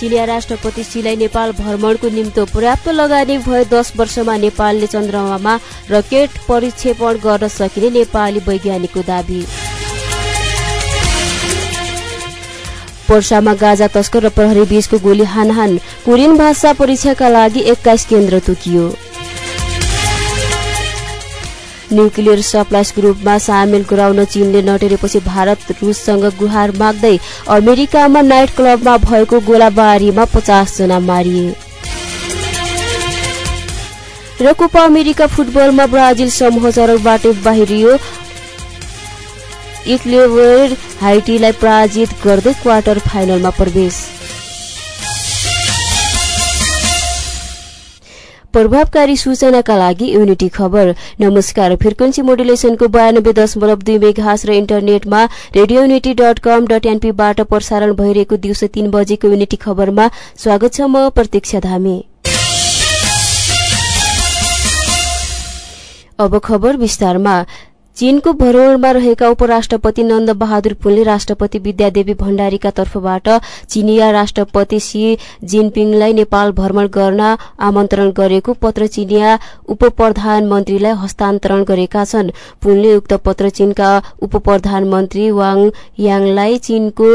चिनिया राष्ट्रपति सीलाई नेपाल भ्रमणको निम्तो पर्याप्त लगानी भए दस वर्षमा नेपालले चन्द्रमामा रकेट परिक्षेपण गर्न सकिने नेपाली वैज्ञानिकको दावी। पर्सामा गाजा तस्कर र प्रहरी बीचको गोली हानहान कोरियन भाषा परीक्षाका लागि एक्काइस केन्द्र तोकियो। न्युक्लियर सप्लाइस ग्रुपमा सामेल गराउन चीनले नटेरेपछि भारत रुससँग गुहार माग्दै अमेरिकामा नाइट क्लबमा भएको गोलाबारीमा पचास जना मारिए। र कोपा अमेरिका फुटबलमा ब्राजिल समूह चरणबाट बाहिरियो। इक्लेवर हाइटीलाई पराजित गर्दै क्वार्टर फाइनलमा प्रवेश। प्रभावकारी सूचनाका लागि युनिटी खबर। नमस्कार फ्रिक्वेन्सी मोडुलेसनको बयानब्बे दशमलव दुई मेघास र इन्टरनेटमा radio unity dot com dot एनपीबाट प्रसारण भइरहेको दिउँसो तीन बजेको युनिटी खबरमा स्वागत छ म प्रतीक्षा धामी। अब खबर विस्तारमा। चीनको भ्रमणमा रहेका उपराष्ट्रपति नन्द बहादुर पुनले राष्ट्रपति विद्यादेवी भण्डारीका तर्फबाट चिनिया राष्ट्रपति सी जिनपिङलाई नेपाल भ्रमण गर्न आमन्त्रण गरेको पत्र चिनिया उप प्रधानमन्त्रीलाई हस्तान्तरण गरेका छन्। पुनले उक्त पत्र चीनका उप प्रधानमन्त्री वाङ याङलाई चीनको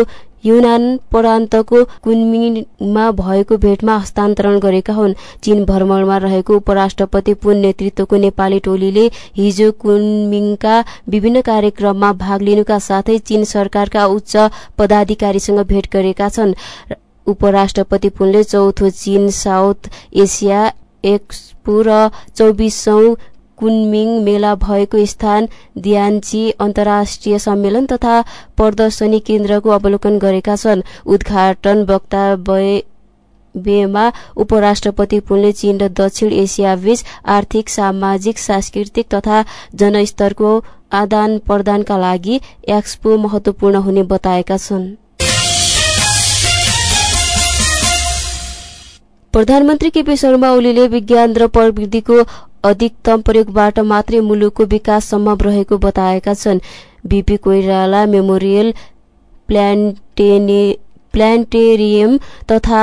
युनान प्रान्तको कुनमिङमा भएको भेटमा हस्तान्तरण गरेका हुन्। चीन भ्रमणमा रहेको उपराष्ट्रपति पुन नेतृत्वको नेपाली टोलीले हिजो कुनमिङका विभिन्न कार्यक्रममा भाग लिनुका साथै चीन सरकारका उच्च पदाधिकारीसँग भेट गरेका छन्। उपराष्ट्रपति पुनले चौथो चीन साउथ एसिया एक्सपो र चौबिसौं कुनमिङ मेला भएको स्थान दियान्ची अन्तर्राष्ट्रिय सम्मेलन तथा प्रदर्शनी केन्द्रको अवलोकन गरेका छन्। उद्घाटन वक्तव्यमा उपराष्ट्रपति पुनले चीन र दक्षिण एसियाबीच आर्थिक सामाजिक सांस्कृतिक तथा जनस्तरको आदान प्रदानका लागि एक्सपो महत्वपूर्ण हुने बताएका छन्। प्रधानमन्त्री केपी शर्मा ओलीले विज्ञान र प्रविधिको अधिकतम प्रयोगबाट मात्रै मुलुकको विकास सम्भव रहेको बताएका छन्। बीपी कोइराला मेमोरियल प्लान्टेरियम तथा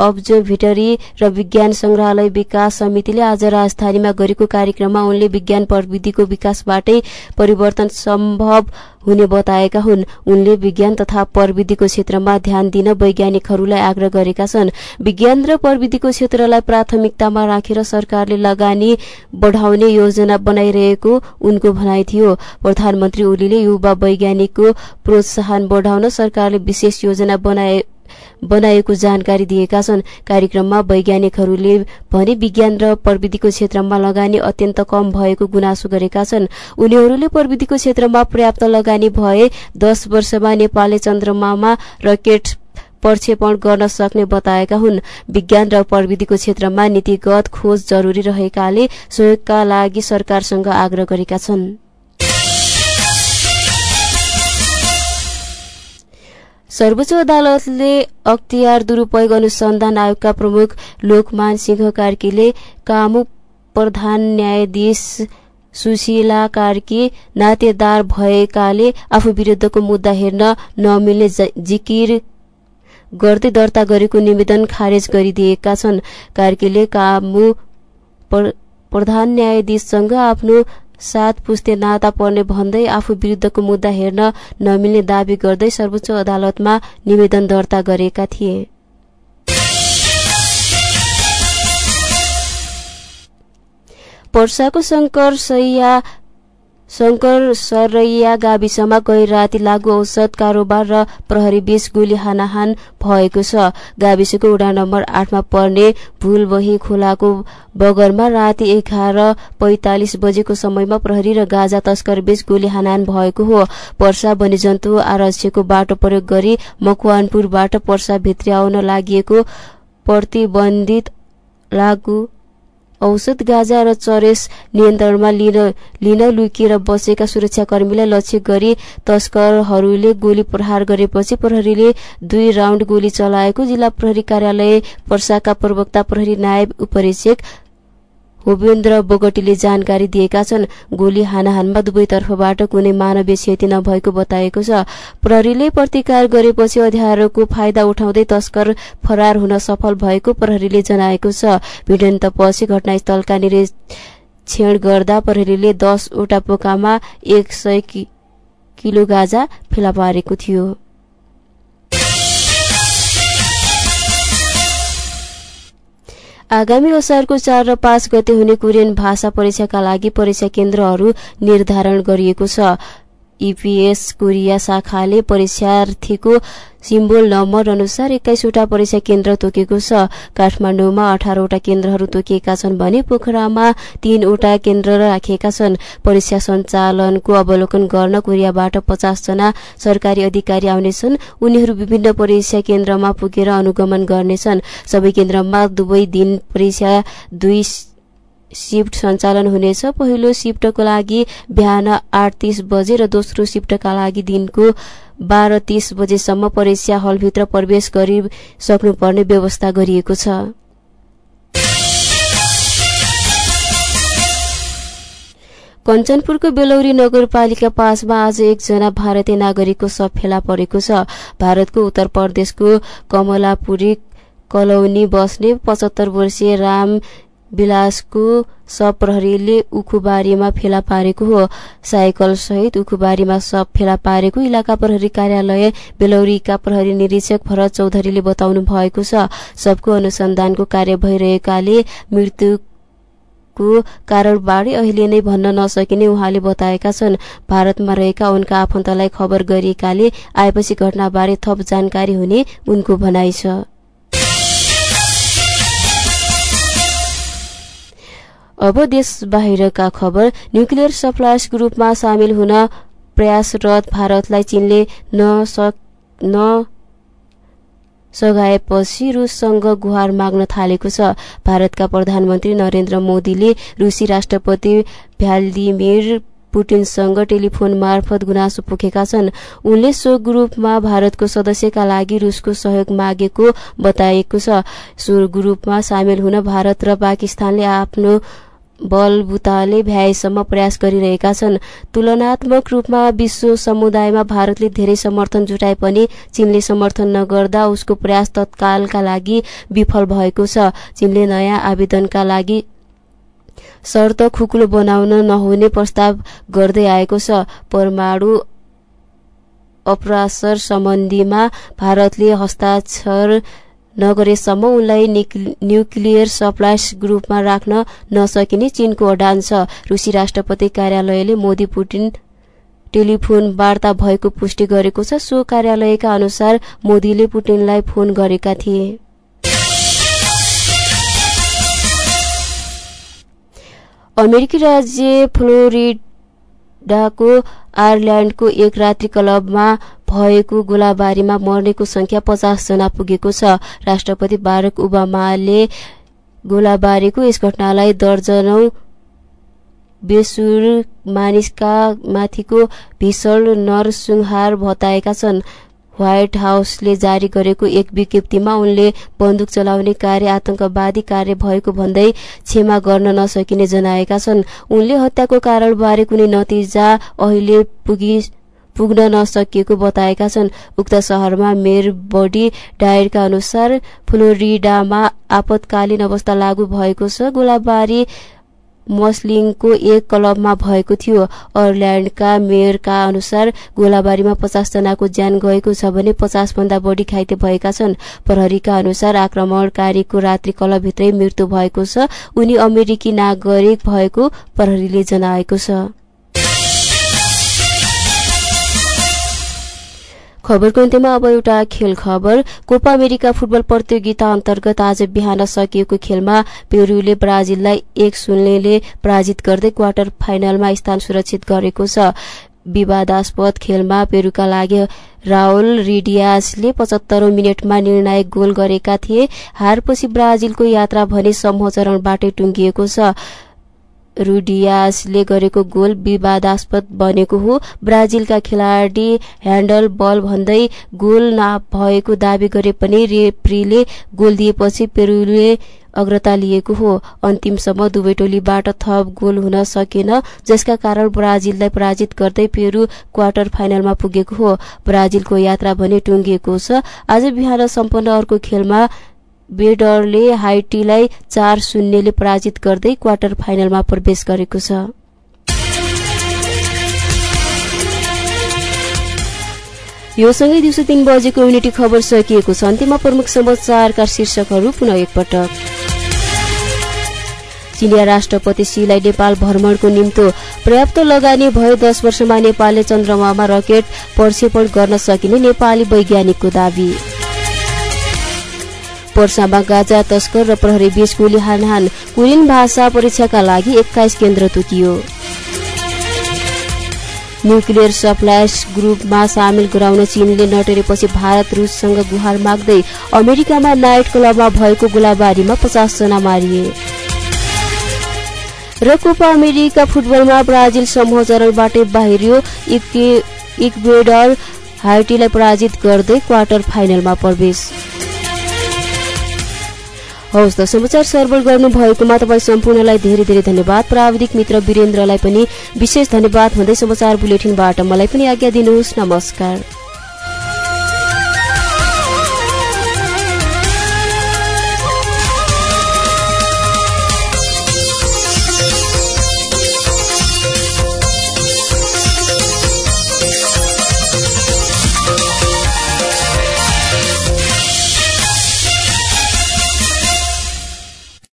अब्जर्भेटरी र विज्ञान संग्रहालय विकास समितिले आज राजधानीमा गरेको कार्यक्रममा उनले विज्ञान प्रविधिको विकासबाटै परिवर्तन सम्भव हुने बताएका हुन्। उनले विज्ञान तथा प्रविधिको क्षेत्रमा ध्यान दिन वैज्ञानिकहरूलाई आग्रह गरेका छन्। विज्ञान र प्रविधिको क्षेत्रलाई प्राथमिकतामा राखेर सरकारले लगानी बढ़ाउने योजना बनाइरहेको उनको भनाइ थियो। प्रधानमन्त्री ओलीले युवा वैज्ञानिकको प्रोत्साहन बढ़ाउन सरकारले विशेष योजना बनाए बनाएको जानकारी दिएका छन्। कार्यक्रममा वैज्ञानिकहरूले भने विज्ञान र प्रविधिको क्षेत्रमा लगानी अत्यन्त कम भएको गुनासो गरेका छन्। उनीहरूले प्रविधिको क्षेत्रमा पर्याप्त लगानी भए दश वर्षमा नेपालले चन्द्रमामा रकेट प्रक्षेपण गर्न सक्ने बताएका हुन्। विज्ञान र प्रविधिको क्षेत्रमा नीतिगत खोज जरूरी रहेकाले सहयोगका लागि सरकारसँग आग्रह गरेका छन्। सर्वोच्च अदालतले अख्तियार दुरूपयोग अनुसन्धान आयोगका प्रमुख लोकमान सिंह कार्कीले कामु प्रधान न्यायाधीश सुशीला कार्की नातेदार भएकाले आफू विरुद्धको मुद्दा हेर्न नमिल्ने जिकिर गर्दै दर्ता गरेको निवेदन खारेज गरिदिएका छन्। कार्कीले कामु प्रधान न्यायाधीशसँग आफ्नो सात पुस्ते नाता पर्ने भन्दै आफू विरुद्धको मुद्दा हेर्न नमिल्ने दावी गर्दै सर्वोच्च अदालतमा निवेदन दर्ता गरेका थिए। पर्साको शङ्कर सैया शङ्कर सरैया गाविसमा गैर राति लागु औषध कारोबार र प्रहरी बीच गोली हानाहान भएको छ। गाविसको वडा नम्बर आठमा पर्ने भूलबही खोलाको बगरमा राति एघार पैंतालिस बजेको समयमा प्रहरी र गाजा तस्कर बीच गोली हानाहान भएको हो। पर्सा वन्यजन्तु आरक्षको बाटो प्रयोग गरी मकवानपुरबाट पर्सा भित्री आउन लागि प्रतिबन्धित लागू औषध गाजा र चरेस नियन्त्रणमा लिन लिन लुकिएर बसेका सुरक्षाकर्मीलाई लक्ष्य गरी तस्करहरूले गोली प्रहार गरेपछि प्रहरीले दुई राउण्ड गोली चलाएको जिल्ला प्रहरी कार्यालय पर्साका प्रवक्ता प्रहरी नायब उपरीक्षक होवेन्द्र बोगटीले जानकारी दिएका छन् गोली हानाहानमा दुवैतर्फबाट कुनै मानवीय क्षति नभएको बताएको छ। प्रहरीले प्रतिकार गरेपछि अध्यारोको फाइदा उठाउँदै तस्कर फरार हुन सफल भएको प्रहरीले जनाएको छ। भिडन्तपछि घटनास्थलका निरीक्षण गर्दा प्रहरीले दसवटा पोकामा एक सय किलो गाजा फेला पारेको थियो। आगामी असारको चार र पाँच गते हुने कोरियन भाषा परीक्षाका लागि परीक्षा केन्द्रहरू निर्धारण गरिएको छ। इपिएस कोरिया शाखाले परीक्षार्थीको सिम्बोल नम्बर अनुसार एक्काइसवटा परीक्षा केन्द्र तोकेको छ। काठमाडौँमा अठारवटा केन्द्रहरू तोकिएका छन् भने पोखरामा तीनवटा केन्द्र राखिएका छन्। परीक्षा सञ्चालनको अवलोकन गर्न कोरियाबाट पचासजना सरकारी अधिकारी आउनेछन्। उनीहरू विभिन्न परीक्षा केन्द्रमा पुगेर अनुगमन गर्नेछन्। सबै केन्द्रमा दुवै दिन परीक्षा दुई सिफ्ट सञ्चालन हुनेछ। पहिलो सिफ्टको लागि बिहान आठ तीस बजे र दोस्रो सिफ्टका लागि दिनको बाह्र तीस बजेसम्म परीक्षा हलभित्र प्रवेश गरिसक्नुपर्ने व्यवस्था गरिएको छ। कञ्चनपुरको बेलौरी नगरपालिका पाँचमा आज एकजना भारतीय नागरिकको सब फेला परेको छ। भारतको उत्तर प्रदेशको कमलापुरी कलौनी बस्ने पचहत्तर वर्षीय राम विलासको प्रहरीले उखुबारीमा फेला पारेको हो। साइकल सहित उखुबारीमा सब फेला पारेको इलाका प्रहरी कार्यालय बेलौरीका प्रहरी निरीक्षक भरत चौधरीले बताउनु भएको छ। सबको अनुसन्धानको कार्य भइरहेकाले मृत्युको कारणबारे अहिले नै भन्न नसकिने उहाँले बताएका छन्। भारतमा रहेका उनका आफन्तलाई खबर गरिएकाले आएपछि घटनाबारे थप जानकारी हुने उनको भनाइ छ। अब देश बाहिरका खबर न्युक्लियर सप्लायर्स ग्रुपमा सामेल हुन प्रयासरत भारतलाई चीनले न सघाएपछि रुससँग गुहार माग्न थालेको छ। भारतका प्रधानमन्त्री नरेन्द्र मोदीले रुसी राष्ट्रपति भ्याल्दिमिर पुटिनसँग टेलिफोन मार्फत गुनासो पोखेका छन्। उनले सो ग्रुपमा भारतको सदस्यका लागि रुसको सहयोग मागेको बताएको छ। सो ग्रुपमा सामेल हुन भारत र पाकिस्तानले आफ्नो बलबुताले भ्याएसम्म प्रयास गरिरहेका छन्। तुलनात्मक रूपमा विश्व समुदायमा भारतले धेरै समर्थन जुटाए पनि चीनले समर्थन नगर्दा उसको प्रयास तत्कालका लागि विफल भएको छ। चीनले नयाँ आवेदनका लागि शर्त खुकुलो बनाउन नहुने प्रस्ताव गर्दै आएको छ। परमाणु अपरासर सम्बन्धीमा भारतले हस्ताक्षर नगरेसम्म उनलाई न्युक्लियर सप्लाइस ग्रुपमा राख्न नसकिने चीनको अडान छ। रुसी राष्ट्रपति कार्यालयले मोदी पुटिन टेलिफोन वार्ता भएको पुष्टि गरेको छ। सो कार्यालयका अनुसार मोदीले पुटिनलाई फोन गरेका थिए। अमेरिकी राज्य फ्लोरिडाको आयरल्याण्डको एक रात्रि क्लबमा भएको गोलाबारीमा मर्नेको संख्या पचास जना पुगेको छ। राष्ट्रपति बारक ओबामाले गोलाबारीको यस घटनालाई दर्जनौ बेसुर मानिसका माथिको भीषण नरसंहार बताएका छन्। व्हाइट हाउसले जारी गरेको एक विज्ञप्तिमा उनले बन्दुक चलाउने कार्य आतंकवादी कार्य भएको भन्दै क्षमा गर्न नसकिने जनाएका छन्। उनले हत्याको कारणबारे कुनै नतिजा अहिले पुगी पुग्न नसकिएको बताएका छन्। उक्त शहरमा मेयर बडी डायरका अनुसार फ्लोरिडामा आपतकालीन अवस्था लागू भएको छ। गोलाबारी मस्लिङको एक क्लबमा भएको थियो। अर्ल्याण्डका मेयरका अनुसार गोलाबारीमा पचास जनाको ज्यान गएको छ भने पचास भन्दा बढी घाइते भएका छन्। प्रहरीका अनुसार आक्रमणकारीको रात्रि क्लबभित्रै मृत्यु भएको छ। उनी अमेरिकी नागरिक भएको प्रहरीले जनाएको छ। खबरको अन्त्यमा अब एउटा खेल खबर। कोपा अमेरिका फुटबल प्रतियोगिता अन्तर्गत आज बिहान सकिएको खेलमा पेरूले ब्राजिललाई एक शून्यले पराजित गर्दै क्वार्टर फाइनलमा स्थान सुरक्षित गरेको छ। विवादास्पद खेलमा पेरूका लागि राहुल रिडियासले पचहत्तरौं मिनटमा निर्णायक गोल गरेका थिए। हारपछि ब्राजिलको यात्रा भने समूह चरणबाटै टुङ्गिएको छ। रुडियासले गरेको गोल विवादास्पद बनेको हो। ब्राजिलका खेलाडी ह्यान्डल बल भन्दै गोल नभएको दावी गरे पनि रेफ्रीले गोल दिएपछि पेरुले अग्रता लिएको हो। अन्तिमसम्म दुवै टोलीबाट थप गोल हुन सकेन जसका कारण ब्राजिललाई पराजित गर्दै पेरू क्वार्टर फाइनलमा पुगेको हो। ब्राजिलको यात्रा भने टुङ्गिएको छ। आज बिहान सम्पन्न अर्को खेलमा बेडरले हाइटीलाई चार शून्यले पराजित गर्दै क्वार्टर फाइनलमा प्रवेश गरेको छ। यो सँगै दिउँसो तीन बजेको युनिटी खबर सकिएको छ। अन्त्यमा प्रमुख समाचारका शीर्षकहरू पुनः एकपटक। चिनिया राष्ट्रपति सीलाई नेपाल भ्रमणको निम्तो पर्याप्त लगानी भए दश वर्षमा नेपालले चन्द्रमामा रकेट प्रक्षेपण गर्न सकिने नेपाली वैज्ञानिकको दावी। पर्सामा गाजा तस्कर र प्रहरी बीच कुली हानहान कुलिन भाषा परीक्षाका लागि एक्काइस केन्द्र तोकियो। न्युक्लियर सप्लायर्स ग्रुपमा सामेल गराउन चीनले नटेरेपछि भारत रुससँग गुहार माग्दै अमेरिकामा नाइट क्लबमा भएको गोलाबारीमा पचासजना मारिए। र कोपा अमेरिका फुटबलमा ब्राजिल समूह चरणबाटै बाहिरियो। इक्वेडर हाइटीलाई पराजित गर्दै क्वार्टर फाइनलमा प्रवेश। हवस् त समाचार सर्वल गर्नुभएकोमा तपाईँ सम्पूर्णलाई धेरै धेरै धन्यवाद। प्राविधिक मित्र वीरेन्द्रलाई पनि विशेष धन्यवाद। भन्दै समाचार बुलेटिनबाट मलाई पनि आज्ञा दिनुहोस्। नमस्कार।